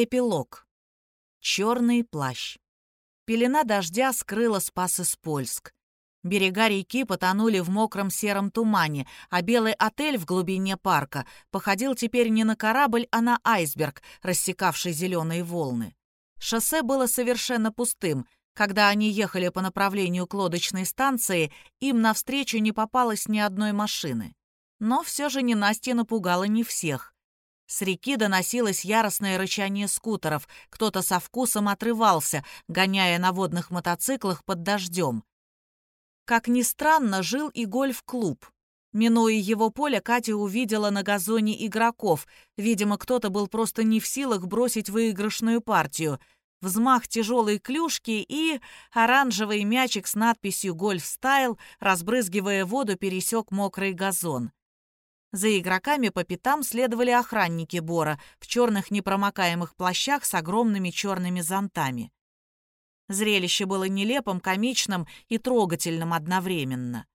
Эпилог. Черный плащ. Пелена дождя скрыла Спас Испольск. Берега реки потонули в мокром сером тумане, а белый отель в глубине парка походил теперь не на корабль, а на айсберг, рассекавший зеленые волны. Шоссе было совершенно пустым. Когда они ехали по направлению к лодочной станции, им навстречу не попалось ни одной машины. Но все же ненастье напугало не всех. С реки доносилось яростное рычание скутеров. Кто-то со вкусом отрывался, гоняя на водных мотоциклах под дождем. Как ни странно, жил и гольф-клуб. Минуя его поле, Катя увидела на газоне игроков. Видимо, кто-то был просто не в силах бросить выигрышную партию. Взмах тяжелой клюшки и оранжевый мячик с надписью «Гольф-стайл», разбрызгивая воду, пересек мокрый газон. За игроками по пятам следовали охранники Бора в черных непромокаемых плащах с огромными черными зонтами. Зрелище было нелепым, комичным и трогательным одновременно.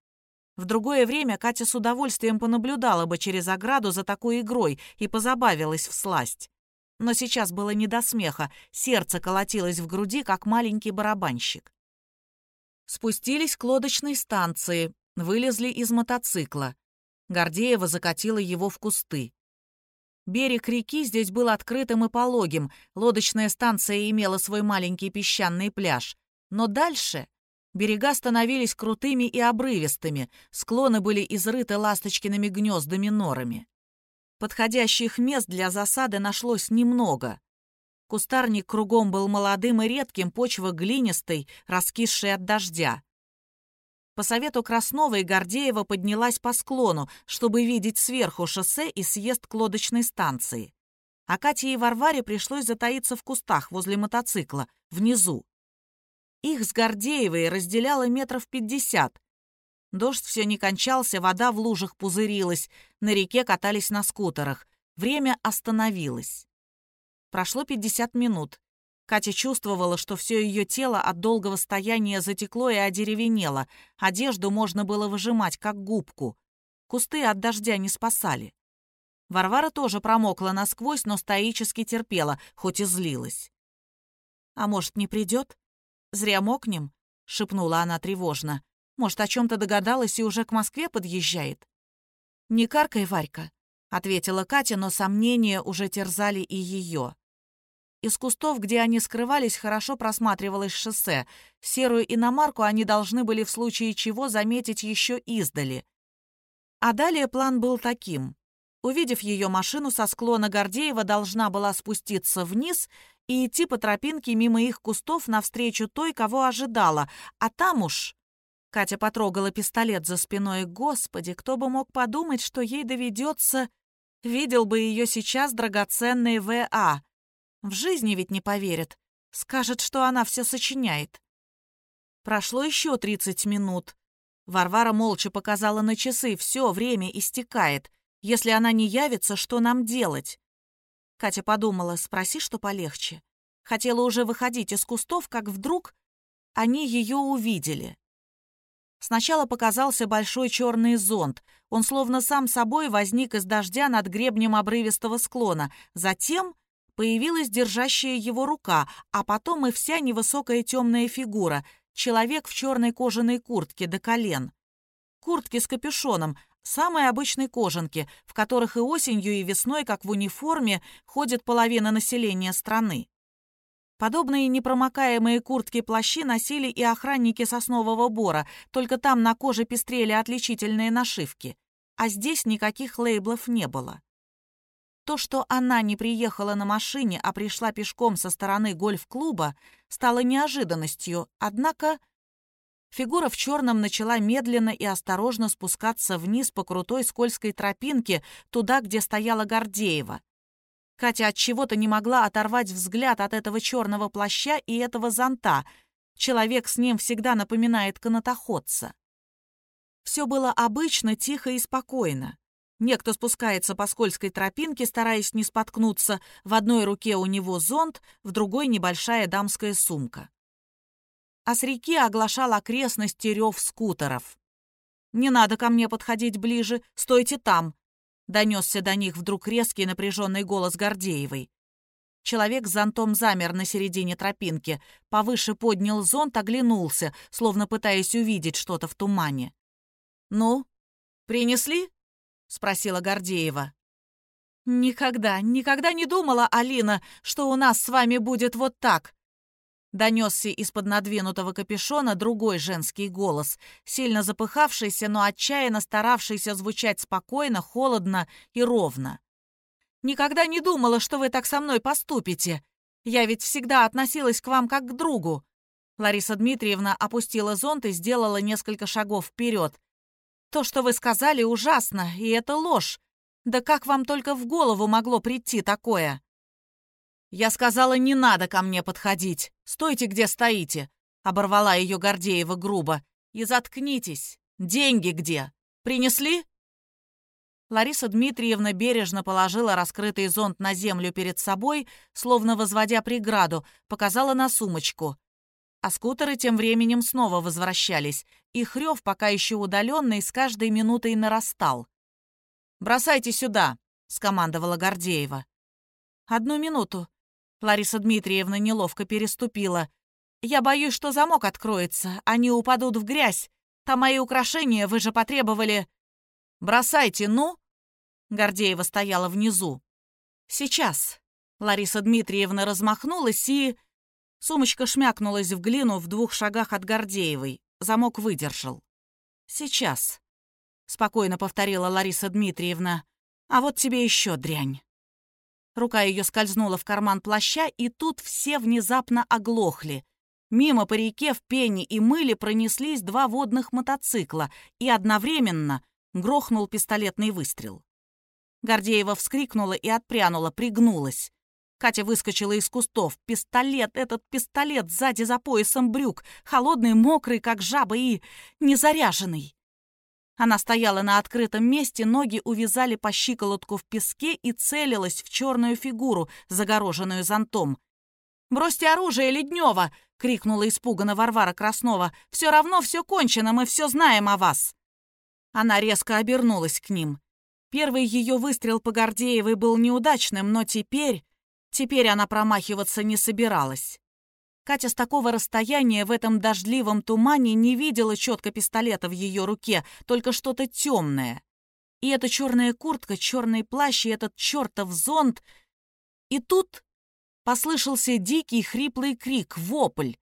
В другое время Катя с удовольствием понаблюдала бы через ограду за такой игрой и позабавилась в сласть. Но сейчас было не до смеха, сердце колотилось в груди, как маленький барабанщик. Спустились к лодочной станции, вылезли из мотоцикла. Гордеева закатила его в кусты. Берег реки здесь был открытым и пологим, лодочная станция имела свой маленький песчаный пляж. Но дальше берега становились крутыми и обрывистыми, склоны были изрыты ласточкиными гнездами-норами. Подходящих мест для засады нашлось немного. Кустарник кругом был молодым и редким, почва глинистой, раскисшей от дождя. По совету Краснова и Гордеева поднялась по склону, чтобы видеть сверху шоссе и съезд к лодочной станции. А Кате и Варваре пришлось затаиться в кустах возле мотоцикла, внизу. Их с Гордеевой разделяло метров пятьдесят. Дождь все не кончался, вода в лужах пузырилась, на реке катались на скутерах. Время остановилось. Прошло пятьдесят минут. Катя чувствовала, что все ее тело от долгого стояния затекло и одеревенело. Одежду можно было выжимать, как губку. Кусты от дождя не спасали. Варвара тоже промокла насквозь, но стоически терпела, хоть и злилась. «А может, не придет? Зря мокнем?» — шепнула она тревожно. «Может, о чем-то догадалась и уже к Москве подъезжает?» «Не каркай, Варька», — ответила Катя, но сомнения уже терзали и ее. Из кустов, где они скрывались, хорошо просматривалось шоссе. Серую иномарку они должны были в случае чего заметить еще издали. А далее план был таким. Увидев ее машину со склона Гордеева, должна была спуститься вниз и идти по тропинке мимо их кустов навстречу той, кого ожидала. А там уж... Катя потрогала пистолет за спиной. Господи, кто бы мог подумать, что ей доведется... Видел бы ее сейчас драгоценный В.А. В жизни ведь не поверит. Скажет, что она все сочиняет. Прошло еще 30 минут. Варвара молча показала на часы. Все, время истекает. Если она не явится, что нам делать? Катя подумала, спроси, что полегче. Хотела уже выходить из кустов, как вдруг они ее увидели. Сначала показался большой черный зонт. Он словно сам собой возник из дождя над гребнем обрывистого склона. Затем Появилась держащая его рука, а потом и вся невысокая темная фигура, человек в черной кожаной куртке до колен. Куртки с капюшоном, самые обычные кожанки, в которых и осенью, и весной, как в униформе, ходит половина населения страны. Подобные непромокаемые куртки-плащи носили и охранники соснового бора, только там на коже пестрели отличительные нашивки. А здесь никаких лейблов не было. То, что она не приехала на машине, а пришла пешком со стороны гольф-клуба, стало неожиданностью, однако фигура в черном начала медленно и осторожно спускаться вниз по крутой скользкой тропинке туда, где стояла Гордеева. Катя от чего-то не могла оторвать взгляд от этого черного плаща и этого зонта. Человек с ним всегда напоминает канатоходца. Все было обычно, тихо и спокойно. Некто спускается по скользкой тропинке, стараясь не споткнуться. В одной руке у него зонт, в другой небольшая дамская сумка. А с реки оглашал окрестности рев скутеров. «Не надо ко мне подходить ближе, стойте там!» Донесся до них вдруг резкий напряженный голос Гордеевой. Человек с зонтом замер на середине тропинки, повыше поднял зонт, оглянулся, словно пытаясь увидеть что-то в тумане. «Ну, принесли?» — спросила Гордеева. «Никогда, никогда не думала, Алина, что у нас с вами будет вот так!» Донесся из-под надвинутого капюшона другой женский голос, сильно запыхавшийся, но отчаянно старавшийся звучать спокойно, холодно и ровно. Никогда не думала, что вы так со мной поступите. Я ведь всегда относилась к вам как к другу». Лариса Дмитриевна опустила зонт и сделала несколько шагов вперед. «То, что вы сказали, ужасно, и это ложь. Да как вам только в голову могло прийти такое?» «Я сказала, не надо ко мне подходить. Стойте, где стоите», — оборвала ее Гордеева грубо. «И заткнитесь. Деньги где? Принесли?» Лариса Дмитриевна бережно положила раскрытый зонт на землю перед собой, словно возводя преграду, показала на сумочку. А скутеры тем временем снова возвращались. Их рев, пока еще удаленный, с каждой минутой нарастал. «Бросайте сюда!» — скомандовала Гордеева. «Одну минуту». Лариса Дмитриевна неловко переступила. «Я боюсь, что замок откроется, они упадут в грязь. Там мои украшения, вы же потребовали...» «Бросайте, ну!» Гордеева стояла внизу. «Сейчас». Лариса Дмитриевна размахнулась и... Сумочка шмякнулась в глину в двух шагах от Гордеевой. Замок выдержал. «Сейчас», — спокойно повторила Лариса Дмитриевна. «А вот тебе еще дрянь». Рука ее скользнула в карман плаща, и тут все внезапно оглохли. Мимо по реке в пене и мыле пронеслись два водных мотоцикла, и одновременно грохнул пистолетный выстрел. Гордеева вскрикнула и отпрянула, пригнулась. Катя выскочила из кустов. Пистолет, этот пистолет сзади за поясом брюк, холодный, мокрый, как жаба, и незаряженный. Она стояла на открытом месте, ноги увязали по щиколотку в песке и целилась в черную фигуру, загороженную зонтом. «Бросьте оружие, Леднева!» — крикнула испуганно Варвара Краснова. «Все равно все кончено, мы все знаем о вас!» Она резко обернулась к ним. Первый ее выстрел по Гордеевой был неудачным, но теперь... Теперь она промахиваться не собиралась. Катя с такого расстояния в этом дождливом тумане не видела четко пистолета в ее руке, только что-то темное. И эта черная куртка, черный плащ и этот чертов зонт. И тут послышался дикий хриплый крик, вопль.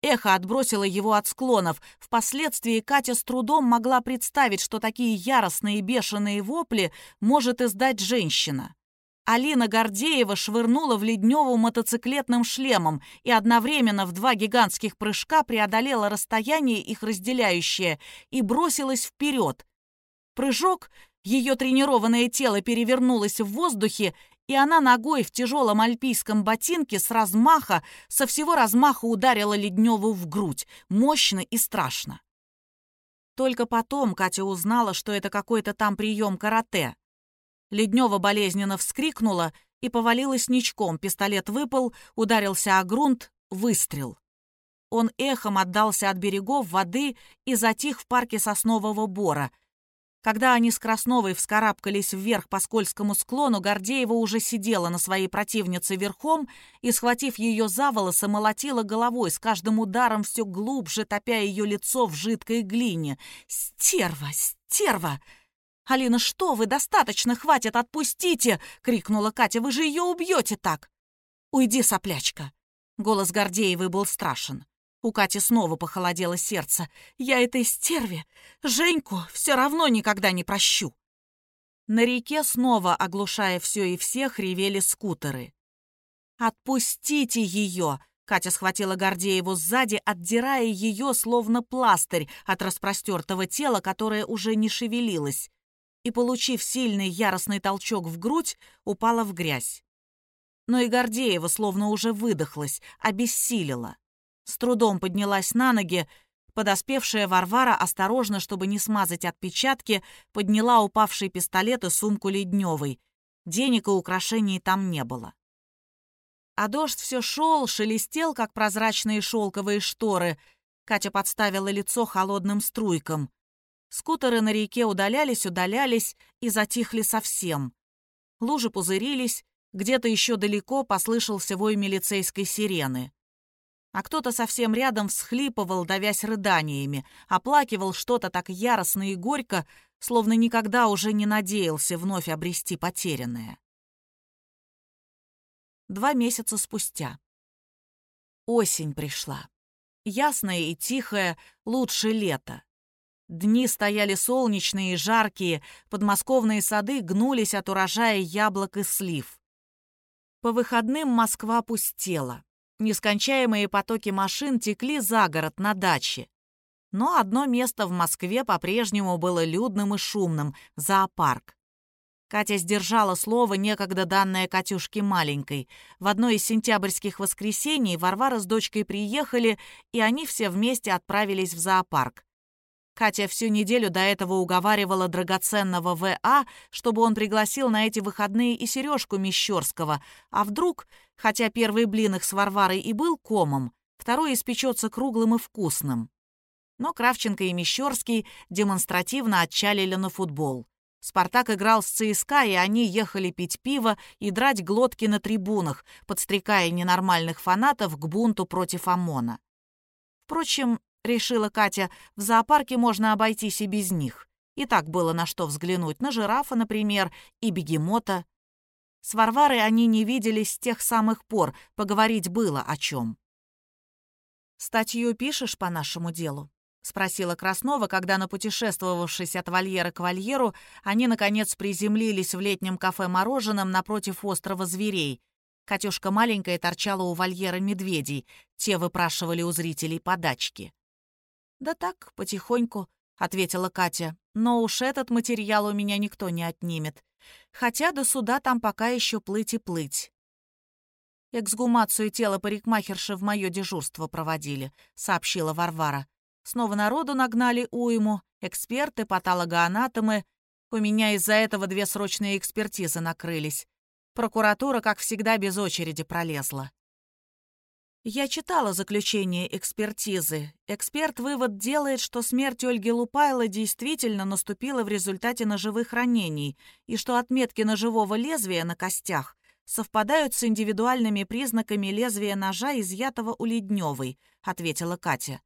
Эхо отбросило его от склонов. Впоследствии Катя с трудом могла представить, что такие яростные бешеные вопли может издать женщина. Алина Гордеева швырнула в Ледневу мотоциклетным шлемом и одновременно в два гигантских прыжка преодолела расстояние, их разделяющее, и бросилась вперед. Прыжок, ее тренированное тело перевернулось в воздухе, и она ногой в тяжелом альпийском ботинке с размаха, со всего размаха ударила Ледневу в грудь, мощно и страшно. Только потом Катя узнала, что это какой-то там прием карате. Леднева болезненно вскрикнула и повалилась ничком, пистолет выпал, ударился о грунт, выстрел. Он эхом отдался от берегов воды и затих в парке соснового бора — когда они с Красновой вскарабкались вверх по скользкому склону, Гордеева уже сидела на своей противнице верхом и, схватив ее за волосы, молотила головой, с каждым ударом все глубже, топя ее лицо в жидкой глине. «Стерва! Стерва!» «Алина, что вы? Достаточно! Хватит! Отпустите!» — крикнула Катя. «Вы же ее убьете так!» «Уйди, соплячка!» Голос Гордеевой был страшен. У Кати снова похолодело сердце. «Я этой стерве, Женьку, все равно никогда не прощу!» На реке снова, оглушая все и всех, ревели скутеры. «Отпустите ее!» Катя схватила Гордееву сзади, отдирая ее, словно пластырь, от распростертого тела, которое уже не шевелилось, и, получив сильный яростный толчок в грудь, упала в грязь. Но и Гордеева словно уже выдохлась, обессилила. С трудом поднялась на ноги. Подоспевшая Варвара осторожно, чтобы не смазать отпечатки, подняла упавший пистолет и сумку Ледневой. Денег и украшений там не было. А дождь все шел, шелестел, как прозрачные шелковые шторы. Катя подставила лицо холодным струйкам. Скутеры на реке удалялись, удалялись и затихли совсем. Лужи пузырились, Где-то еще далеко послышался вой милицейской сирены. А кто-то совсем рядом всхлипывал, давясь рыданиями, оплакивал что-то так яростно и горько, словно никогда уже не надеялся вновь обрести потерянное. Два месяца спустя. Осень пришла. Ясная и тихая, лучше лета. Дни стояли солнечные и жаркие, подмосковные сады гнулись от урожая яблок и слив. По выходным Москва пустела. Нескончаемые потоки машин текли за город на даче. Но одно место в Москве по-прежнему было людным и шумным — зоопарк. Катя сдержала слово, некогда данное Катюшке маленькой. В одно из сентябрьских воскресений Варвара с дочкой приехали, и они все вместе отправились в зоопарк. Катя всю неделю до этого уговаривала драгоценного В.А., чтобы он пригласил на эти выходные и Сережку Мещерского, а вдруг, хотя первый блин их с Варварой и был комом, второй испечется круглым и вкусным. Но Кравченко и Мещерский демонстративно отчалили на футбол. Спартак играл с ЦСКА, и они ехали пить пиво и драть глотки на трибунах, подстрекая ненормальных фанатов к бунту против ОМОНа. Впрочем, решила Катя, в зоопарке можно обойтись и без них. И так было на что взглянуть, на жирафа, например, и бегемота. С Варварой они не виделись с тех самых пор, поговорить было о чем. «Статью пишешь по нашему делу?» — спросила Краснова, когда, напутешествовавшись от вольера к вольеру, они, наконец, приземлились в летнем кафе-мороженом напротив острова зверей. Катюшка маленькая торчала у вольера медведей, те выпрашивали у зрителей подачки. «Да так, потихоньку», — ответила Катя. «Но уж этот материал у меня никто не отнимет. Хотя до суда там пока еще плыть и плыть». «Эксгумацию тела парикмахерши в мое дежурство проводили», — сообщила Варвара. «Снова народу нагнали уйму, эксперты, патологоанатомы. У меня из-за этого две срочные экспертизы накрылись. Прокуратура, как всегда, без очереди пролезла. Я читала заключение экспертизы. Эксперт вывод делает, что смерть Ольги Лупайла действительно наступила в результате ножевых ранений и что отметки ножевого лезвия на костях совпадают с индивидуальными признаками лезвия ножа, изъятого у Ледневой, ответила Катя.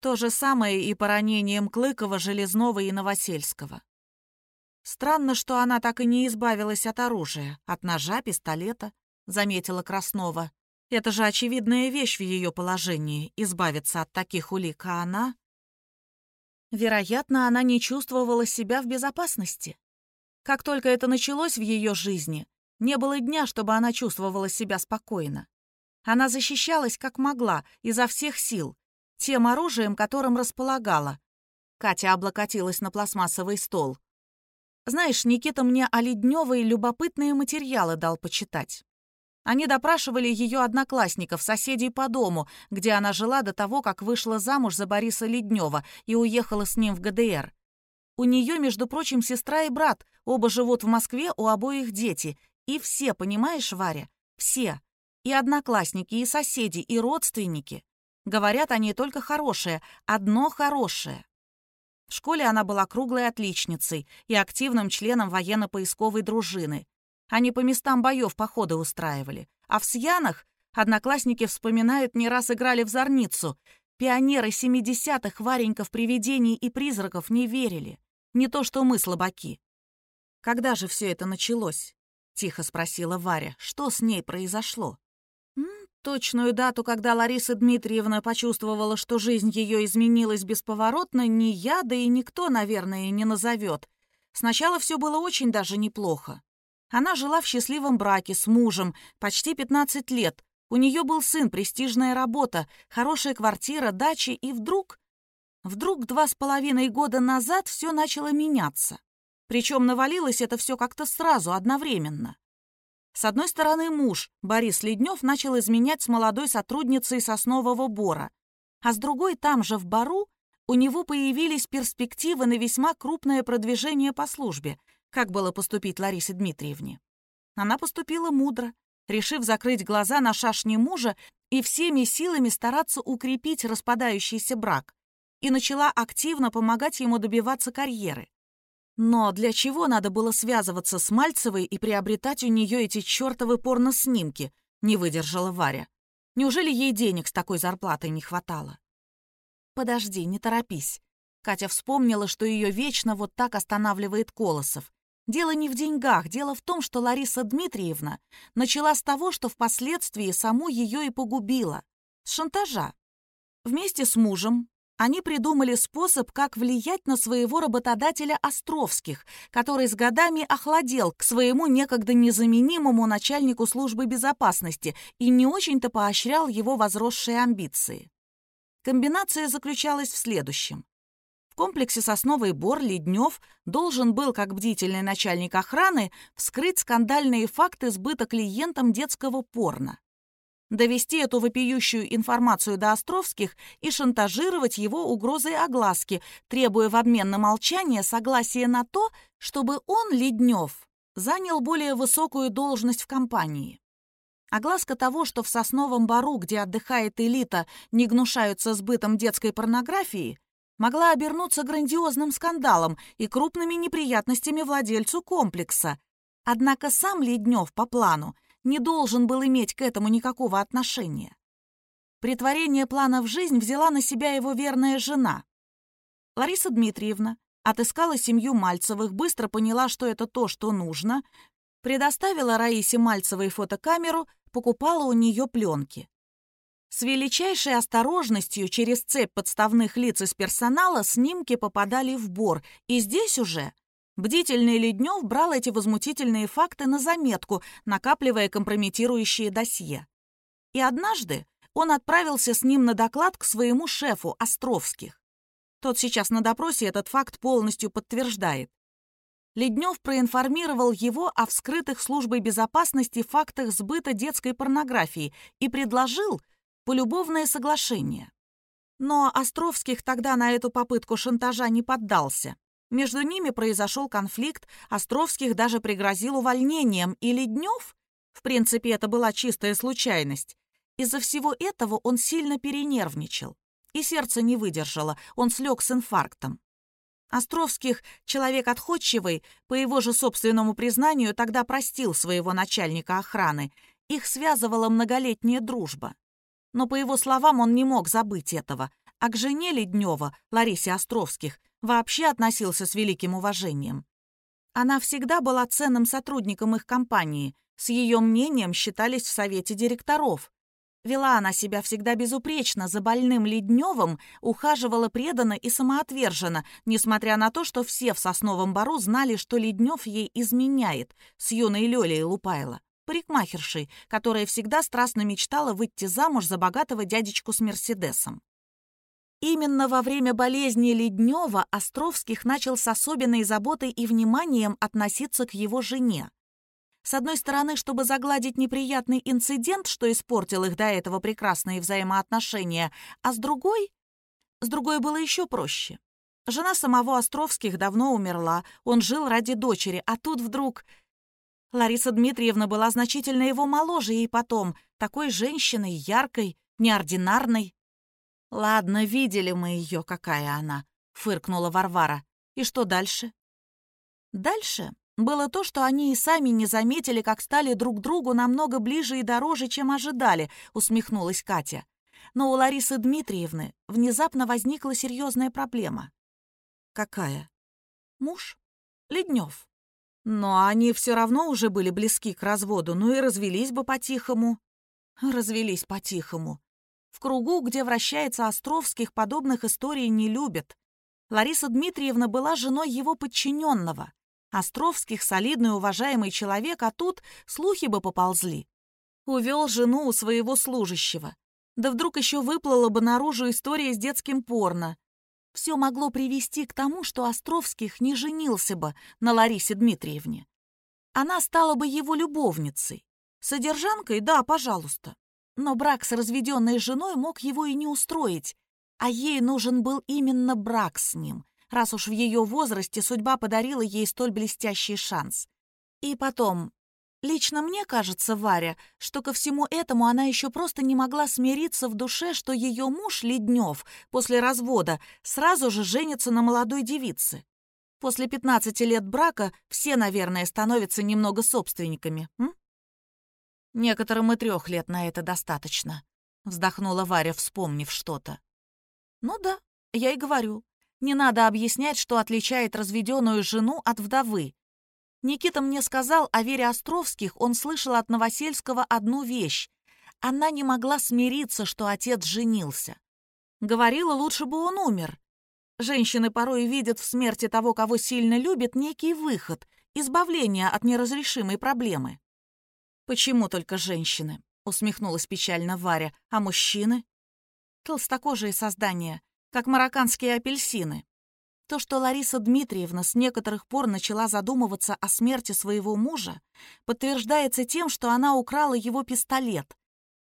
То же самое и по ранениям Клыкова, Железного и Новосельского. Странно, что она так и не избавилась от оружия, от ножа, пистолета, заметила Краснова. Это же очевидная вещь в ее положении — избавиться от таких улик, а она... Вероятно, она не чувствовала себя в безопасности. Как только это началось в ее жизни, не было дня, чтобы она чувствовала себя спокойно. Она защищалась как могла, изо всех сил, тем оружием, которым располагала. Катя облокотилась на пластмассовый стол. «Знаешь, Никита мне о Ледневой любопытные материалы дал почитать. Они допрашивали ее одноклассников, соседей по дому, где она жила до того, как вышла замуж за Бориса Леднева и уехала с ним в ГДР. У нее, между прочим, сестра и брат, оба живут в Москве, у обоих дети. И все, понимаешь, Варя, все. И одноклассники, и соседи, и родственники. Говорят они только хорошее, одно хорошее. В школе она была круглой отличницей и активным членом военно-поисковой дружины. Они по местам боев походы устраивали. А в Сьянах одноклассники вспоминают, не раз играли в зорницу. Пионеры 70-х Варенька в привидений и призраков не верили. Не то что мы, слабаки. «Когда же все это началось?» — тихо спросила Варя. «Что с ней произошло?» Точную дату, когда Лариса Дмитриевна почувствовала, что жизнь ее изменилась бесповоротно, ни я, да и никто, наверное, не назовет. Сначала все было очень даже неплохо. Она жила в счастливом браке с мужем почти 15 лет. У нее был сын, престижная работа, хорошая квартира, дача, и вдруг... Вдруг два с половиной года назад все начало меняться. Причем навалилось это все как-то сразу, одновременно. С одной стороны, муж, Борис Леднев, начал изменять с молодой сотрудницей соснового бора, а с другой, там же, в бару, у него появились перспективы на весьма крупное продвижение по службе — как было поступить Ларисе Дмитриевне. Она поступила мудро, решив закрыть глаза на шашни мужа и всеми силами стараться укрепить распадающийся брак, и начала активно помогать ему добиваться карьеры. Но для чего надо было связываться с Мальцевой и приобретать у нее эти чертовы порно-снимки? Не выдержала Варя. Неужели ей денег с такой зарплатой не хватало? Подожди, не торопись. Катя вспомнила, что ее вечно вот так останавливает Колосов. Дело не в деньгах, дело в том, что Лариса Дмитриевна начала с того, что впоследствии саму ее и погубила. С шантажа. Вместе с мужем они придумали способ, как влиять на своего работодателя Островских, который с годами охладел к своему некогда незаменимому начальнику службы безопасности и не очень-то поощрял его возросшие амбиции. Комбинация заключалась в следующем. В комплексе «Сосновый бор» Леднев должен был, как бдительный начальник охраны, вскрыть скандальные факты сбыта клиентам детского порно довести эту вопиющую информацию до Островских и шантажировать его угрозой огласки, требуя в обмен на молчание согласия на то, чтобы он, Леднев, занял более высокую должность в компании. Огласка того, что в Сосновом Бару, где отдыхает элита, не гнушаются сбытом детской порнографии, могла обернуться грандиозным скандалом и крупными неприятностями владельцу комплекса. Однако сам Леднев по плану не должен был иметь к этому никакого отношения. Притворение плана в жизнь взяла на себя его верная жена. Лариса Дмитриевна отыскала семью Мальцевых, быстро поняла, что это то, что нужно, предоставила Раисе Мальцевой фотокамеру, покупала у нее пленки. С величайшей осторожностью через цепь подставных лиц из персонала снимки попадали в бор, и здесь уже Бдительный Леднев брал эти возмутительные факты на заметку, накапливая компрометирующие досье. И однажды он отправился с ним на доклад к своему шефу Островских. Тот сейчас на допросе этот факт полностью подтверждает. Леднев проинформировал его о вскрытых службой безопасности фактах сбыта детской порнографии и предложил полюбовное соглашение. Но Островских тогда на эту попытку шантажа не поддался. Между ними произошел конфликт, Островских даже пригрозил увольнением, и Леднев, в принципе, это была чистая случайность, из-за всего этого он сильно перенервничал. И сердце не выдержало, он слег с инфарктом. Островских, человек отходчивый, по его же собственному признанию, тогда простил своего начальника охраны. Их связывала многолетняя дружба. Но, по его словам, он не мог забыть этого. А к жене Леднева, Ларисе Островских, вообще относился с великим уважением. Она всегда была ценным сотрудником их компании, с ее мнением считались в совете директоров. Вела она себя всегда безупречно, за больным Ледневым ухаживала преданно и самоотверженно, несмотря на то, что все в Сосновом Бару знали, что Леднев ей изменяет, с юной Лёлей Лупайло, парикмахершей, которая всегда страстно мечтала выйти замуж за богатого дядечку с Мерседесом. Именно во время болезни Леднева Островских начал с особенной заботой и вниманием относиться к его жене. С одной стороны, чтобы загладить неприятный инцидент, что испортил их до этого прекрасные взаимоотношения, а с другой... С другой было еще проще. Жена самого Островских давно умерла, он жил ради дочери, а тут вдруг... Лариса Дмитриевна была значительно его моложе, и потом такой женщиной, яркой, неординарной. «Ладно, видели мы ее, какая она», — фыркнула Варвара. «И что дальше?» Дальше было то, что они и сами не заметили, как стали друг другу намного ближе и дороже, чем ожидали, усмехнулась Катя. Но у Ларисы Дмитриевны внезапно возникла серьезная проблема. Какая? Муж? Леднев. Но они все равно уже были близки к разводу, ну и развелись бы по-тихому. Развелись по-тихому. В кругу, где вращается Островских, подобных историй не любят. Лариса Дмитриевна была женой его подчиненного. Островских — солидный уважаемый человек, а тут слухи бы поползли. Увел жену у своего служащего. Да вдруг еще выплыла бы наружу история с детским порно. Все могло привести к тому, что Островских не женился бы на Ларисе Дмитриевне. Она стала бы его любовницей. Содержанкой, да, пожалуйста. Но брак с разведенной женой мог его и не устроить, а ей нужен был именно брак с ним, раз уж в ее возрасте судьба подарила ей столь блестящий шанс. И потом, лично мне кажется, Варя, что ко всему этому она еще просто не могла смириться в душе, что ее муж Леднев после развода сразу же женится на молодой девице. После 15 лет брака все, наверное, становятся немного собственниками, м? Некоторым и трех лет на это достаточно, вздохнула Варя, вспомнив что-то. Ну да, я и говорю. Не надо объяснять, что отличает разведенную жену от вдовы. Никита мне сказал о Вере Островских, он слышал от Новосельского одну вещь. Она не могла смириться, что отец женился. Говорила, лучше бы он умер. Женщины порой видят в смерти того, кого сильно любят, некий выход, избавление от неразрешимой проблемы. «Почему только женщины?» — усмехнулась печально Варя. «А мужчины?» «Толстокожие создания, как марокканские апельсины. То, что Лариса Дмитриевна с некоторых пор начала задумываться о смерти своего мужа, подтверждается тем, что она украла его пистолет.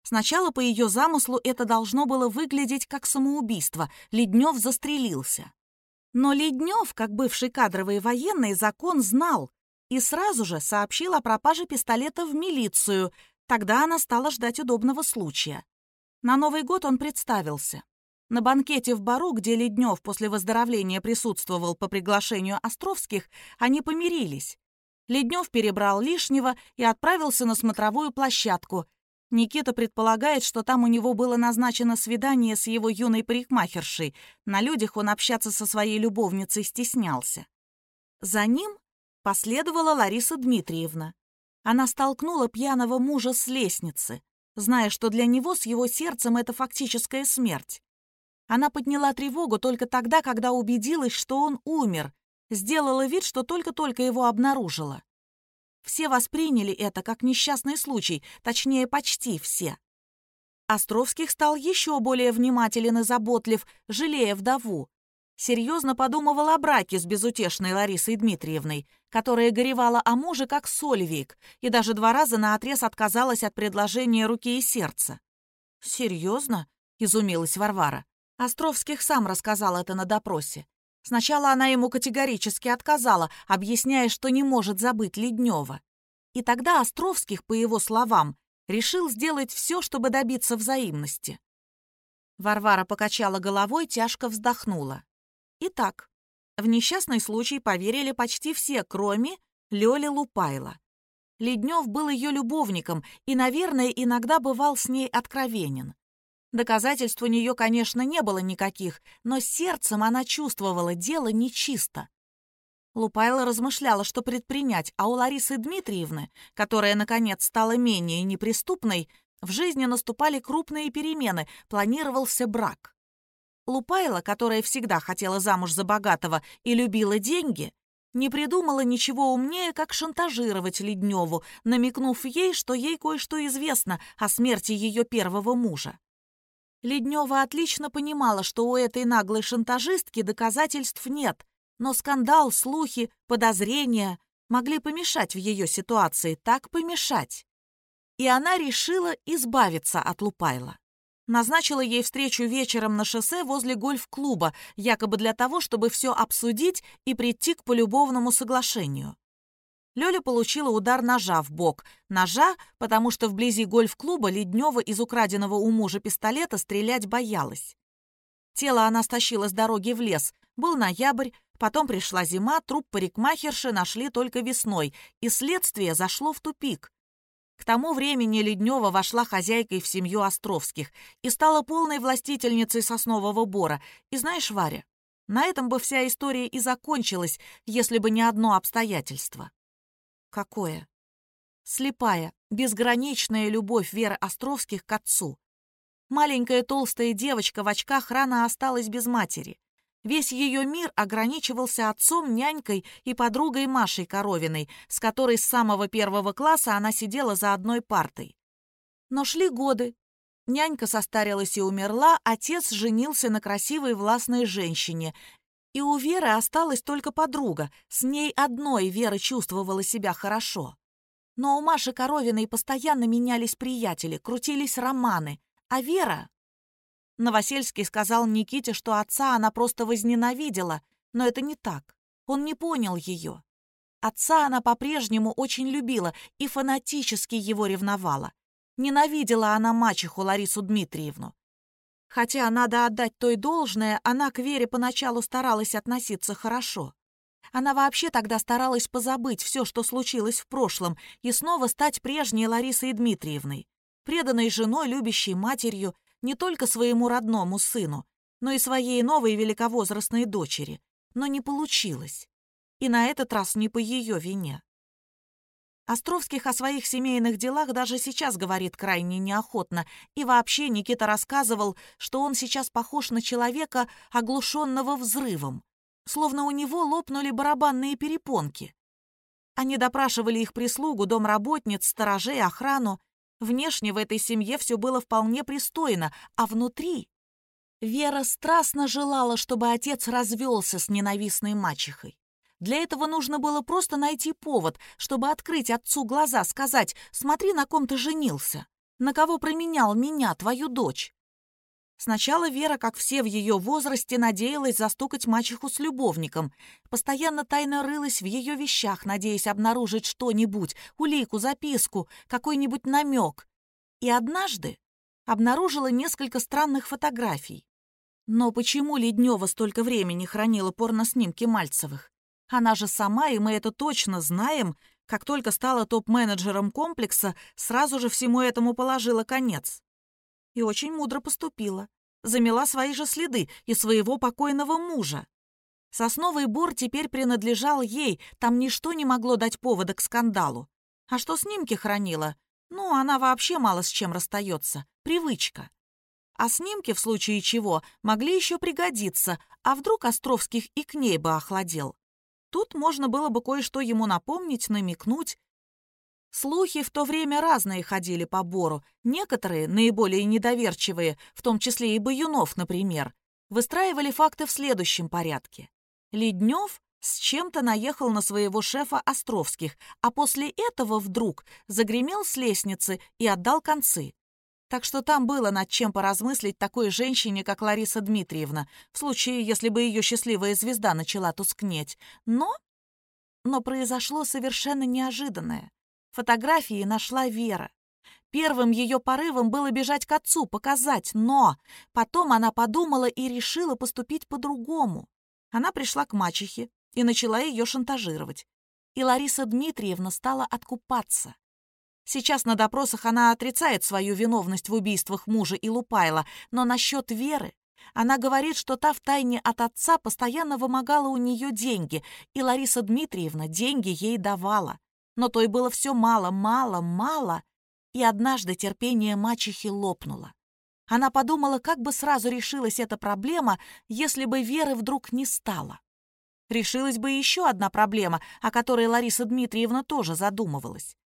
Сначала по ее замыслу это должно было выглядеть как самоубийство, Леднев застрелился. Но Леднев, как бывший кадровый военный, закон знал и сразу же сообщил о пропаже пистолета в милицию, тогда она стала ждать удобного случая. На Новый год он представился. На банкете в Бару, где Леднев после выздоровления присутствовал по приглашению Островских, они помирились. Леднев перебрал лишнего и отправился на смотровую площадку. Никита предполагает, что там у него было назначено свидание с его юной парикмахершей. На людях он общаться со своей любовницей стеснялся. За ним последовала Лариса Дмитриевна. Она столкнула пьяного мужа с лестницы, зная, что для него с его сердцем это фактическая смерть. Она подняла тревогу только тогда, когда убедилась, что он умер, сделала вид, что только-только его обнаружила. Все восприняли это как несчастный случай, точнее, почти все. Островских стал еще более внимателен и заботлив, жалея вдову. Серьезно подумывал о браке с безутешной Ларисой Дмитриевной, которая горевала о муже как сольвик, и даже два раза наотрез отказалась от предложения руки и сердца. «Серьезно?» — изумилась Варвара. Островских сам рассказал это на допросе. Сначала она ему категорически отказала, объясняя, что не может забыть Леднева. И тогда Островских, по его словам, решил сделать все, чтобы добиться взаимности. Варвара покачала головой, тяжко вздохнула. Итак, в несчастный случай поверили почти все, кроме Лёли Лупайла. Леднев был ее любовником и, наверное, иногда бывал с ней откровенен. Доказательств у нее, конечно, не было никаких, но сердцем она чувствовала, дело нечисто. Лупайла размышляла, что предпринять, а у Ларисы Дмитриевны, которая, наконец, стала менее неприступной, в жизни наступали крупные перемены, планировался брак. Лупайла, которая всегда хотела замуж за богатого и любила деньги, не придумала ничего умнее, как шантажировать Ледневу, намекнув ей, что ей кое-что известно о смерти ее первого мужа. Леднева отлично понимала, что у этой наглой шантажистки доказательств нет, но скандал, слухи, подозрения могли помешать в ее ситуации, так помешать. И она решила избавиться от Лупайла. Назначила ей встречу вечером на шоссе возле гольф-клуба, якобы для того, чтобы все обсудить и прийти к полюбовному соглашению. Лёля получила удар ножа в бок. Ножа, потому что вблизи гольф-клуба Леднева из украденного у мужа пистолета стрелять боялась. Тело она стащила с дороги в лес. Был ноябрь, потом пришла зима, труп парикмахерши нашли только весной, и следствие зашло в тупик. К тому времени Леднева вошла хозяйкой в семью Островских и стала полной властительницей соснового бора. И знаешь, Варя, на этом бы вся история и закончилась, если бы не одно обстоятельство. Какое? Слепая, безграничная любовь Веры Островских к отцу. Маленькая толстая девочка в очках рано осталась без матери. Весь ее мир ограничивался отцом, нянькой и подругой Машей Коровиной, с которой с самого первого класса она сидела за одной партой. Но шли годы. Нянька состарилась и умерла, отец женился на красивой властной женщине, и у Веры осталась только подруга. С ней одной Вера чувствовала себя хорошо. Но у Маши Коровиной постоянно менялись приятели, крутились романы. А Вера... Новосельский сказал Никите, что отца она просто возненавидела, но это не так. Он не понял ее. Отца она по-прежнему очень любила и фанатически его ревновала. Ненавидела она мачеху Ларису Дмитриевну. Хотя, надо отдать той должное, она к Вере поначалу старалась относиться хорошо. Она вообще тогда старалась позабыть все, что случилось в прошлом, и снова стать прежней Ларисой Дмитриевной, преданной женой, любящей матерью не только своему родному сыну, но и своей новой великовозрастной дочери. Но не получилось. И на этот раз не по ее вине. Островских о своих семейных делах даже сейчас говорит крайне неохотно, и вообще Никита рассказывал, что он сейчас похож на человека, оглушенного взрывом, словно у него лопнули барабанные перепонки. Они допрашивали их прислугу, домработниц, сторожей, охрану. Внешне в этой семье все было вполне пристойно, а внутри... Вера страстно желала, чтобы отец развелся с ненавистной мачехой. Для этого нужно было просто найти повод, чтобы открыть отцу глаза, сказать «Смотри, на ком ты женился, на кого променял меня, твою дочь». Сначала Вера, как все в ее возрасте, надеялась застукать мачеху с любовником. Постоянно тайно рылась в ее вещах, надеясь обнаружить что-нибудь, улику, записку, какой-нибудь намек. И однажды обнаружила несколько странных фотографий. Но почему Леднева столько времени хранила порноснимки Мальцевых? Она же сама, и мы это точно знаем, как только стала топ-менеджером комплекса, сразу же всему этому положила конец. И очень мудро поступила. Замела свои же следы и своего покойного мужа. Сосновый бор теперь принадлежал ей, там ничто не могло дать повода к скандалу. А что снимки хранила? Ну, она вообще мало с чем расстается. Привычка. А снимки, в случае чего, могли еще пригодиться, а вдруг Островских и к ней бы охладел. Тут можно было бы кое-что ему напомнить, намекнуть. Слухи в то время разные ходили по Бору. Некоторые, наиболее недоверчивые, в том числе и Баюнов, например, выстраивали факты в следующем порядке. Леднев с чем-то наехал на своего шефа Островских, а после этого вдруг загремел с лестницы и отдал концы. Так что там было над чем поразмыслить такой женщине, как Лариса Дмитриевна, в случае, если бы ее счастливая звезда начала тускнеть. Но... Но произошло совершенно неожиданное. Фотографии нашла Вера. Первым ее порывом было бежать к отцу, показать, но потом она подумала и решила поступить по-другому. Она пришла к мачехе и начала ее шантажировать. И Лариса Дмитриевна стала откупаться. Сейчас на допросах она отрицает свою виновность в убийствах мужа и Лупайла, но насчет Веры она говорит, что та втайне от отца постоянно вымогала у нее деньги, и Лариса Дмитриевна деньги ей давала. Но той было все мало, мало, мало, и однажды терпение мачехи лопнуло. Она подумала, как бы сразу решилась эта проблема, если бы Веры вдруг не стало. Решилась бы еще одна проблема, о которой Лариса Дмитриевна тоже задумывалась.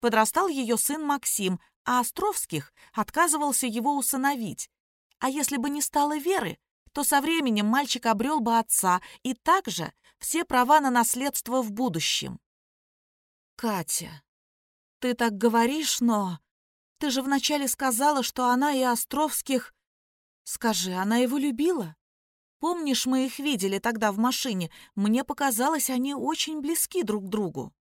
Подрастал ее сын Максим, а Островских отказывался его усыновить. А если бы не стало Веры, то со временем мальчик обрел бы отца и также все права на наследство в будущем. «Катя, ты так говоришь, но... Ты же вначале сказала, что она и Островских... Скажи, она его любила? Помнишь, мы их видели тогда в машине? Мне показалось, они очень близки друг к другу».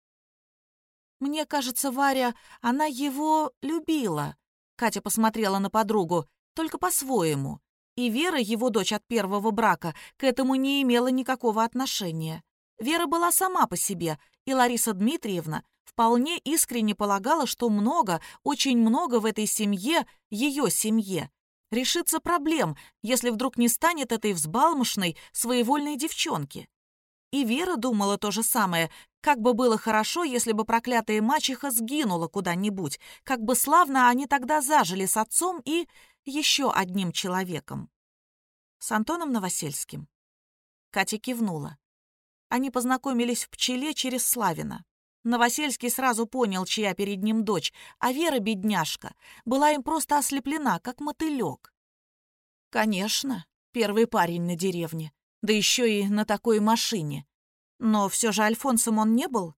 Мне кажется, Варя, она его любила. Катя посмотрела на подругу, только по-своему. И Вера, его дочь от первого брака, к этому не имела никакого отношения. Вера была сама по себе, и Лариса Дмитриевна вполне искренне полагала, что много, очень много в этой семье, ее семье, решится проблем, если вдруг не станет этой взбалмошной, своевольной девчонки. И Вера думала то же самое, как бы было хорошо, если бы проклятая мачеха сгинула куда-нибудь, как бы славно они тогда зажили с отцом и еще одним человеком. С Антоном Новосельским. Катя кивнула. Они познакомились в пчеле через Славина. Новосельский сразу понял, чья перед ним дочь, а Вера, бедняжка, была им просто ослеплена, как мотылек. Конечно, первый парень на деревне, да еще и на такой машине. Но все же Альфонсом он не был?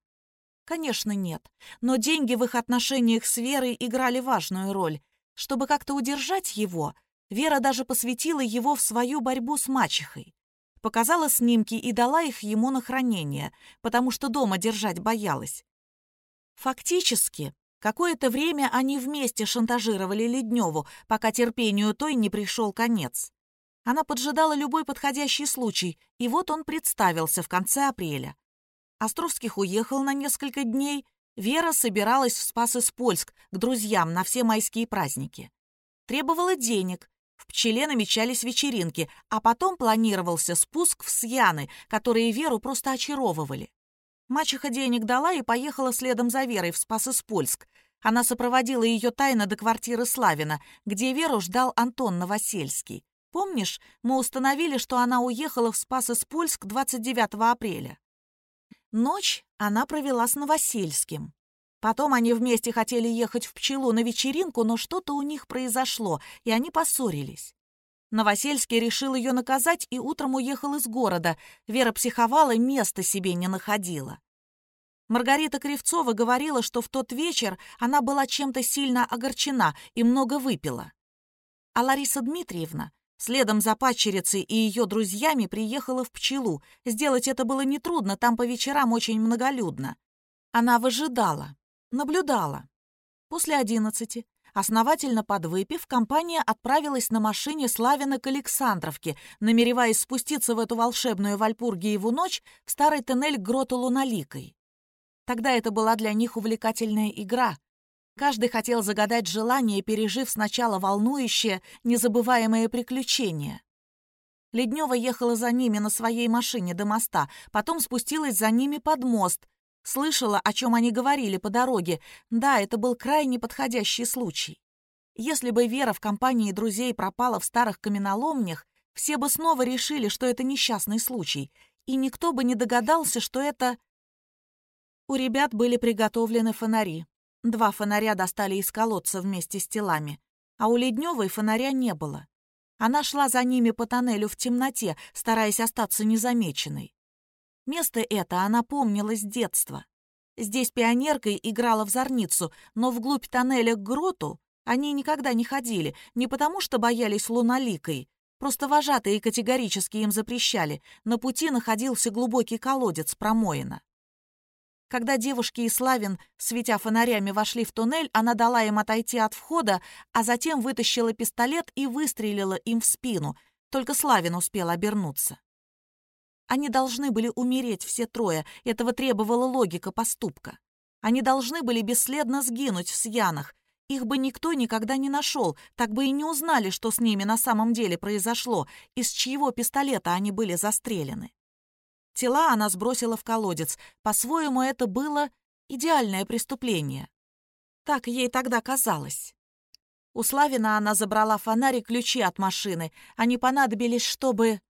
Конечно, нет. Но деньги в их отношениях с Верой играли важную роль. Чтобы как-то удержать его, Вера даже посвятила его в свою борьбу с мачехой. Показала снимки и дала их ему на хранение, потому что дома держать боялась. Фактически, какое-то время они вместе шантажировали Ледневу, пока терпению той не пришел конец. Она поджидала любой подходящий случай, и вот он представился в конце апреля. Островских уехал на несколько дней. Вера собиралась в Спас-Испольск к друзьям на все майские праздники. Требовала денег. В пчеле намечались вечеринки, а потом планировался спуск в Сьяны, которые Веру просто очаровывали. Мачеха денег дала и поехала следом за Верой в Спас-Испольск. Она сопроводила ее тайно до квартиры Славина, где Веру ждал Антон Новосельский. Помнишь, мы установили, что она уехала в Спас-Испольск 29 апреля? Ночь она провела с Новосельским. Потом они вместе хотели ехать в пчелу на вечеринку, но что-то у них произошло, и они поссорились. Новосельский решил ее наказать и утром уехал из города. Вера психовала, места себе не находила. Маргарита Кривцова говорила, что в тот вечер она была чем-то сильно огорчена и много выпила. А Лариса Дмитриевна следом за падчерицей и ее друзьями приехала в пчелу. Сделать это было нетрудно, там по вечерам очень многолюдно. Она выжидала, наблюдала. После одиннадцати Основательно подвыпив, компания отправилась на машине Славина к Александровке, намереваясь спуститься в эту волшебную Вальпургиеву ночь в старый тоннель к гроту Луналикой. Тогда это была для них увлекательная игра. Каждый хотел загадать желание, пережив сначала волнующее, незабываемое приключение. Леднева ехала за ними на своей машине до моста, потом спустилась за ними под мост, Слышала, о чем они говорили по дороге. Да, это был крайне подходящий случай. Если бы Вера в компании друзей пропала в старых каменоломнях, все бы снова решили, что это несчастный случай, и никто бы не догадался, что это... У ребят были приготовлены фонари. Два фонаря достали из колодца вместе с телами, а у Ледневой фонаря не было. Она шла за ними по тоннелю в темноте, стараясь остаться незамеченной. Место это она помнила с детства. Здесь пионеркой играла в зорницу, но вглубь тоннеля к гроту они никогда не ходили, не потому что боялись луналикой, просто вожатые категорически им запрещали, на пути находился глубокий колодец промоина. Когда девушки и Славин, светя фонарями, вошли в туннель, она дала им отойти от входа, а затем вытащила пистолет и выстрелила им в спину, только Славин успел обернуться. Они должны были умереть все трое, этого требовала логика поступка. Они должны были бесследно сгинуть в Сьянах. Их бы никто никогда не нашел, так бы и не узнали, что с ними на самом деле произошло, из чьего пистолета они были застрелены. Тела она сбросила в колодец. По-своему, это было идеальное преступление. Так ей тогда казалось. У Славина она забрала фонарь и ключи от машины. Они понадобились, чтобы...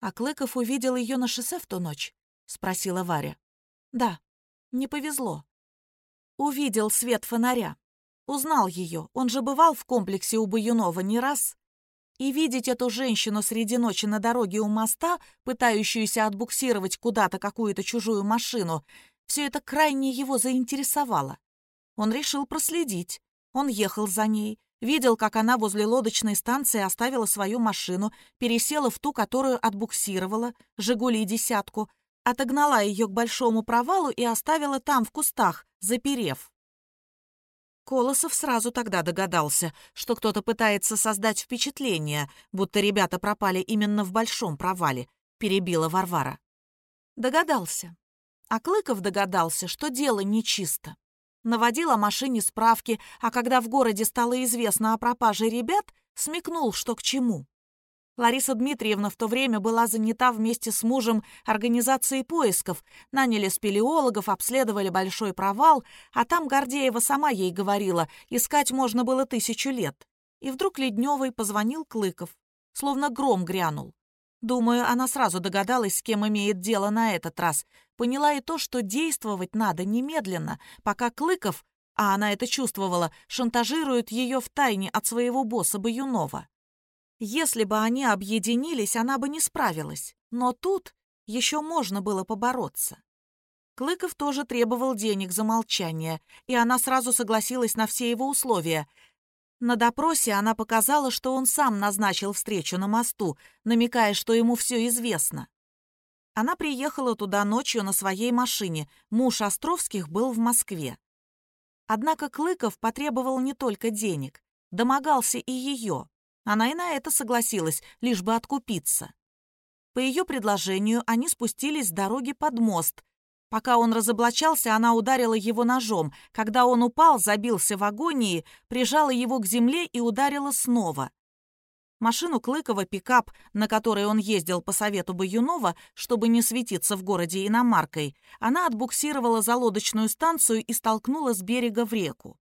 «А Клыков увидел ее на шоссе в ту ночь?» — спросила Варя. «Да, не повезло. Увидел свет фонаря. Узнал ее, он же бывал в комплексе у Баюнова не раз. И видеть эту женщину среди ночи на дороге у моста, пытающуюся отбуксировать куда-то какую-то чужую машину, все это крайне его заинтересовало. Он решил проследить. Он ехал за ней, Видел, как она возле лодочной станции оставила свою машину, пересела в ту, которую отбуксировала, «Жигули» десятку, отогнала ее к большому провалу и оставила там, в кустах, заперев. Колосов сразу тогда догадался, что кто-то пытается создать впечатление, будто ребята пропали именно в большом провале, перебила Варвара. Догадался. А Клыков догадался, что дело нечисто. Наводил о машине справки, а когда в городе стало известно о пропаже ребят, смекнул, что к чему. Лариса Дмитриевна в то время была занята вместе с мужем организацией поисков, наняли спелеологов, обследовали большой провал, а там Гордеева сама ей говорила, искать можно было тысячу лет. И вдруг Ледневой позвонил Клыков, словно гром грянул. Думаю, она сразу догадалась, с кем имеет дело на этот раз. Поняла и то, что действовать надо немедленно, пока Клыков, а она это чувствовала, шантажирует ее втайне от своего босса Баюнова. Если бы они объединились, она бы не справилась. Но тут еще можно было побороться. Клыков тоже требовал денег за молчание, и она сразу согласилась на все его условия — на допросе она показала, что он сам назначил встречу на мосту, намекая, что ему все известно. Она приехала туда ночью на своей машине, муж Островских был в Москве. Однако Клыков потребовал не только денег, домогался и ее. Она и на это согласилась, лишь бы откупиться. По ее предложению они спустились с дороги под мост, Пока он разоблачался, она ударила его ножом. Когда он упал, забился в агонии, прижала его к земле и ударила снова. Машину Клыкова, пикап, на которой он ездил по совету Баюнова, чтобы не светиться в городе иномаркой, она отбуксировала за лодочную станцию и столкнула с берега в реку.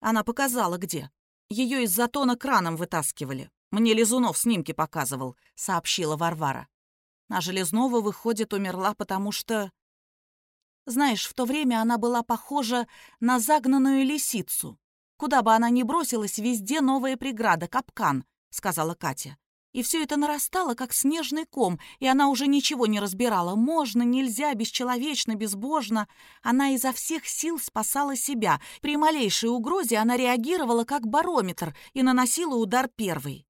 Она показала, где. Ее из затона краном вытаскивали. Мне Лизунов снимки показывал, сообщила Варвара. А Железнова, выходит, умерла, потому что... Знаешь, в то время она была похожа на загнанную лисицу. Куда бы она ни бросилась, везде новая преграда, капкан —— сказала Катя. И все это нарастало, как снежный ком, и она уже ничего не разбирала. Можно, нельзя, бесчеловечно, безбожно. Она изо всех сил спасала себя. При малейшей угрозе она реагировала как барометр и наносила удар первый.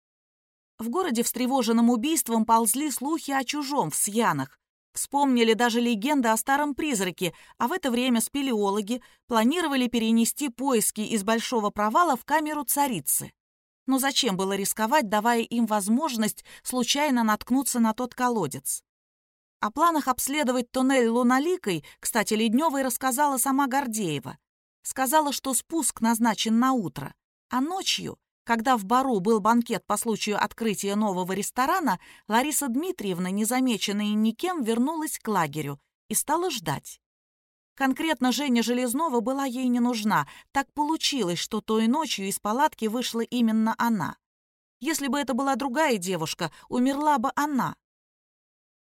В городе, встревоженном убийством, ползли слухи о чужом в Сьянах. Вспомнили даже легенды о старом призраке, а в это время спелеологи планировали перенести поиски из Большого провала в камеру царицы. Но зачем было рисковать, давая им возможность случайно наткнуться на тот колодец? О планах обследовать туннель Луналикой, кстати, Ледневой рассказала сама Гордеева. Сказала, что спуск назначен на утро. А ночью, когда в Бару был банкет по случаю открытия нового ресторана, Лариса Дмитриевна, незамеченная никем, вернулась к лагерю и стала ждать. Конкретно Женя Железнова была ей не нужна. Так получилось, что той ночью из палатки вышла именно она. Если бы это была другая девушка, умерла бы она.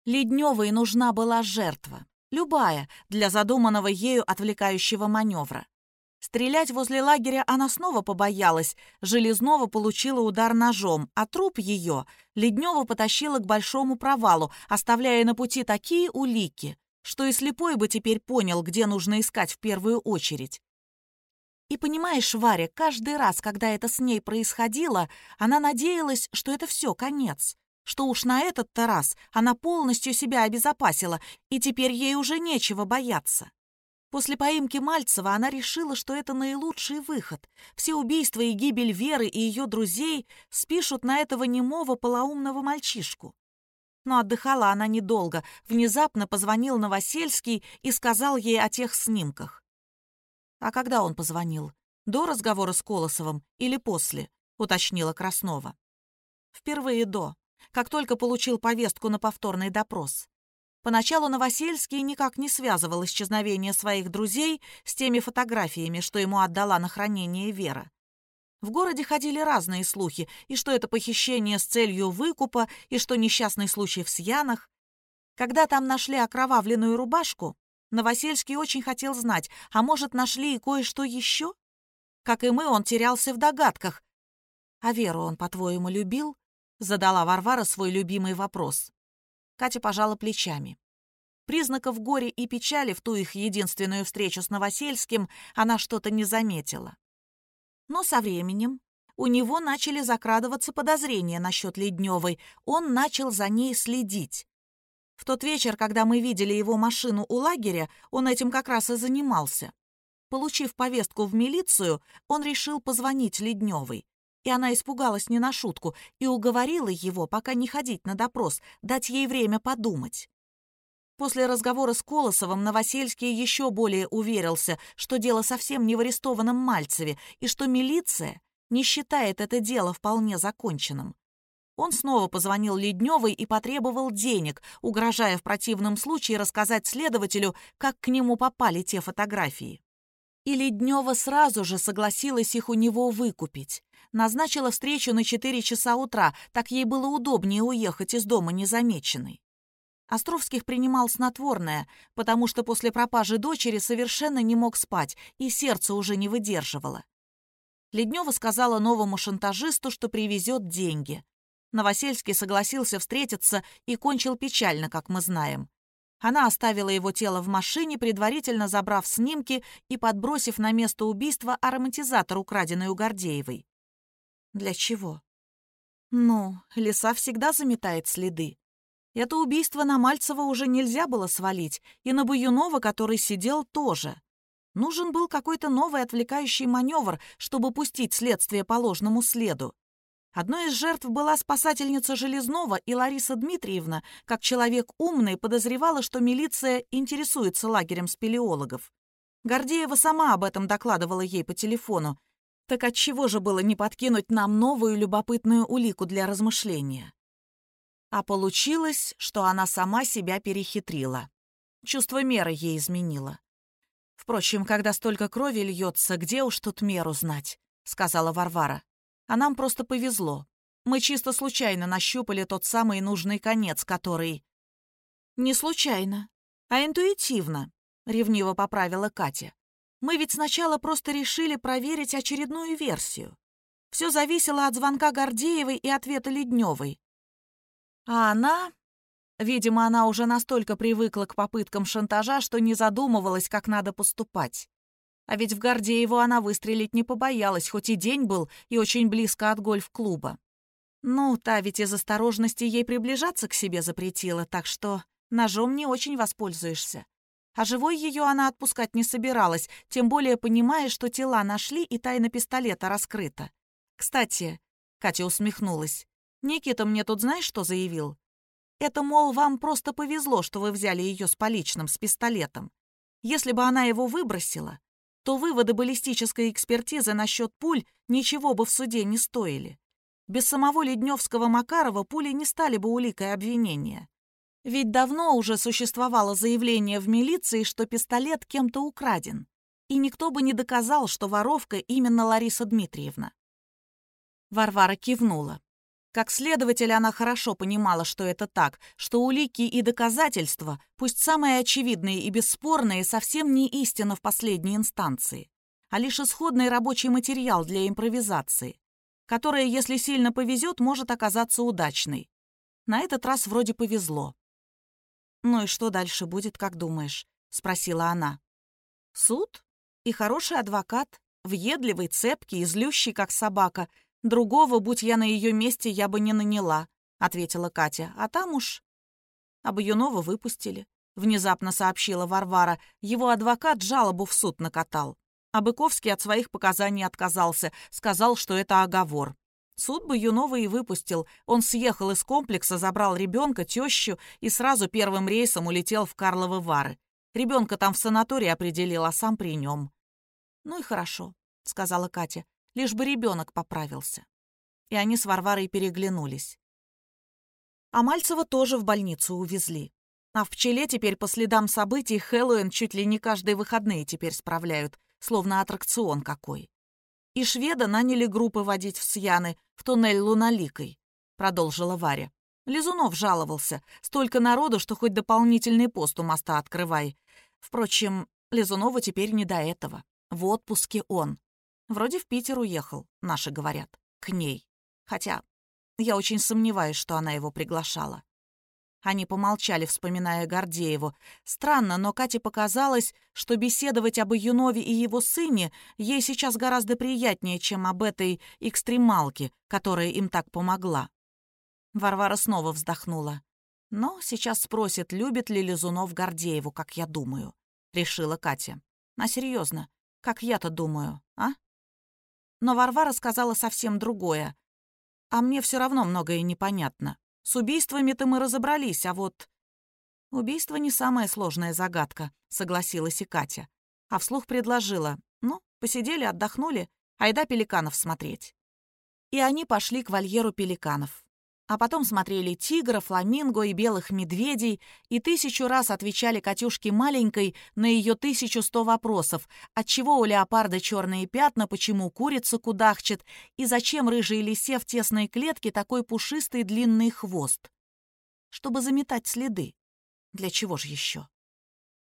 Ледневой нужна была жертва. Любая, для задуманного ею отвлекающего маневра. Стрелять возле лагеря она снова побоялась. Железнова получила удар ножом, а труп ее Леднева потащила к большому провалу, оставляя на пути такие улики, что и слепой бы теперь понял, где нужно искать в первую очередь. И понимаешь, Варя, каждый раз, когда это с ней происходило, она надеялась, что это все, конец. Что уж на этот-то раз она полностью себя обезопасила, и теперь ей уже нечего бояться. После поимки Мальцева она решила, что это наилучший выход. Все убийства и гибель Веры и ее друзей спишут на этого немого полоумного мальчишку. Но отдыхала она недолго. Внезапно позвонил Новосельский и сказал ей о тех снимках. «А когда он позвонил? До разговора с Колосовым или после?» — уточнила Краснова. «Впервые до. Как только получил повестку на повторный допрос. Поначалу Новосельский никак не связывал исчезновение своих друзей с теми фотографиями, что ему отдала на хранение Вера. В городе ходили разные слухи, и что это похищение с целью выкупа, и что несчастный случай в Сьянах. Когда там нашли окровавленную рубашку, Новосельский очень хотел знать, а может, нашли и кое-что еще? Как и мы, он терялся в догадках. «А Веру он, по-твоему, любил?» — задала Варвара свой любимый вопрос. Катя пожала плечами. Признаков горя и печали в ту их единственную встречу с Новосельским она что-то не заметила. Но со временем у него начали закрадываться подозрения насчет Ледневой. Он начал за ней следить. В тот вечер, когда мы видели его машину у лагеря, он этим как раз и занимался. Получив повестку в милицию, он решил позвонить Ледневой. И она испугалась не на шутку и уговорила его, пока не ходить на допрос, дать ей время подумать. После разговора с Колосовым Новосельский еще более уверился, что дело совсем не в арестованном Мальцеве и что милиция не считает это дело вполне законченным. Он снова позвонил Ледневой и потребовал денег, угрожая в противном случае рассказать следователю, как к нему попали те фотографии. И Леднева сразу же согласилась их у него выкупить. Назначила встречу на 4 часа утра, так ей было удобнее уехать из дома незамеченной. Островских принимал снотворное, потому что после пропажи дочери совершенно не мог спать, и сердце уже не выдерживало. Леднева сказала новому шантажисту, что привезет деньги. Новосельский согласился встретиться и кончил печально, как мы знаем. Она оставила его тело в машине, предварительно забрав снимки и подбросив на место убийства ароматизатор, украденный у Гордеевой. Для чего? Ну, лиса всегда заметает следы. Это убийство на Мальцева уже нельзя было свалить, и на Баюнова, который сидел, тоже. Нужен был какой-то новый отвлекающий маневр, чтобы пустить следствие по ложному следу. Одной из жертв была спасательница Железнова, и Лариса Дмитриевна, как человек умный, подозревала, что милиция интересуется лагерем спелеологов. Гордеева сама об этом докладывала ей по телефону. Так отчего же было не подкинуть нам новую любопытную улику для размышления? А получилось, что она сама себя перехитрила. Чувство меры ей изменило. «Впрочем, когда столько крови льется, где уж тут меру знать?» — сказала Варвара. «А нам просто повезло. Мы чисто случайно нащупали тот самый нужный конец, который...» «Не случайно, а интуитивно», — ревниво поправила Катя. «Мы ведь сначала просто решили проверить очередную версию. Все зависело от звонка Гордеевой и ответа Ледневой. А она... Видимо, она уже настолько привыкла к попыткам шантажа, что не задумывалась, как надо поступать. А ведь в Гордееву она выстрелить не побоялась, хоть и день был, и очень близко от гольф-клуба. Ну, та ведь из осторожности ей приближаться к себе запретила, так что ножом не очень воспользуешься. А живой ее она отпускать не собиралась, тем более понимая, что тела нашли и тайна пистолета раскрыта. Кстати, Катя усмехнулась. Никита мне тут знаешь, что заявил? Это, мол, вам просто повезло, что вы взяли ее с поличным, с пистолетом. Если бы она его выбросила, то выводы баллистической экспертизы насчет пуль ничего бы в суде не стоили. Без самого Ледневского Макарова пули не стали бы уликой обвинения. Ведь давно уже существовало заявление в милиции, что пистолет кем-то украден. И никто бы не доказал, что воровка именно Лариса Дмитриевна. Варвара кивнула. Как следователь она хорошо понимала, что это так, что улики и доказательства, пусть самые очевидные и бесспорные, совсем не истина в последней инстанции, а лишь исходный рабочий материал для импровизации, которая, если сильно повезет, может оказаться удачной. На этот раз вроде повезло. «Ну и что дальше будет, как думаешь?» — спросила она. «Суд и хороший адвокат, въедливый, цепкий, злющий, как собака — Другого, будь я на ее месте, я бы не наняла», — ответила Катя. «А там уж...» «А выпустили», — внезапно сообщила Варвара. «Его адвокат жалобу в суд накатал. А Быковский от своих показаний отказался, сказал, что это оговор. Суд Баюнова и выпустил. Он съехал из комплекса, забрал ребенка, тещу и сразу первым рейсом улетел в Карловы Вары. Ребенка там в санатории определил, а сам при нем. «Ну и хорошо», — сказала Катя лишь бы ребенок поправился. И они с Варварой переглянулись. А Мальцева тоже в больницу увезли. А в пчеле теперь по следам событий Хэллоуин чуть ли не каждые выходные теперь справляют, словно аттракцион какой. И шведа наняли группы водить в Сьяны, в туннель Луналикой, продолжила Варя. Лизунов жаловался. Столько народу, что хоть дополнительный пост у моста открывай. Впрочем, Лизунову теперь не до этого. В отпуске он. Вроде в Питер уехал, наши говорят, к ней. Хотя я очень сомневаюсь, что она его приглашала. Они помолчали, вспоминая Гордееву. Странно, но Кате показалось, что беседовать об Юнове и его сыне ей сейчас гораздо приятнее, чем об этой экстремалке, которая им так помогла. Варвара снова вздохнула. «Но сейчас спросит, любит ли Лизунов Гордееву, как я думаю», — решила Катя. «А серьезно, как я-то думаю, а?» Но Варвара сказала совсем другое. А мне все равно многое непонятно. С убийствами-то мы разобрались, а вот... Убийство не самая сложная загадка, согласилась и Катя. А вслух предложила. Ну, посидели, отдохнули, айда пеликанов смотреть. И они пошли к вольеру пеликанов а потом смотрели тигра, фламинго и белых медведей и тысячу раз отвечали Катюшке маленькой на ее тысячу сто вопросов, отчего у леопарда черные пятна, почему курица кудахчет и зачем рыжей лисе в тесной клетке такой пушистый длинный хвост. Чтобы заметать следы. Для чего же еще?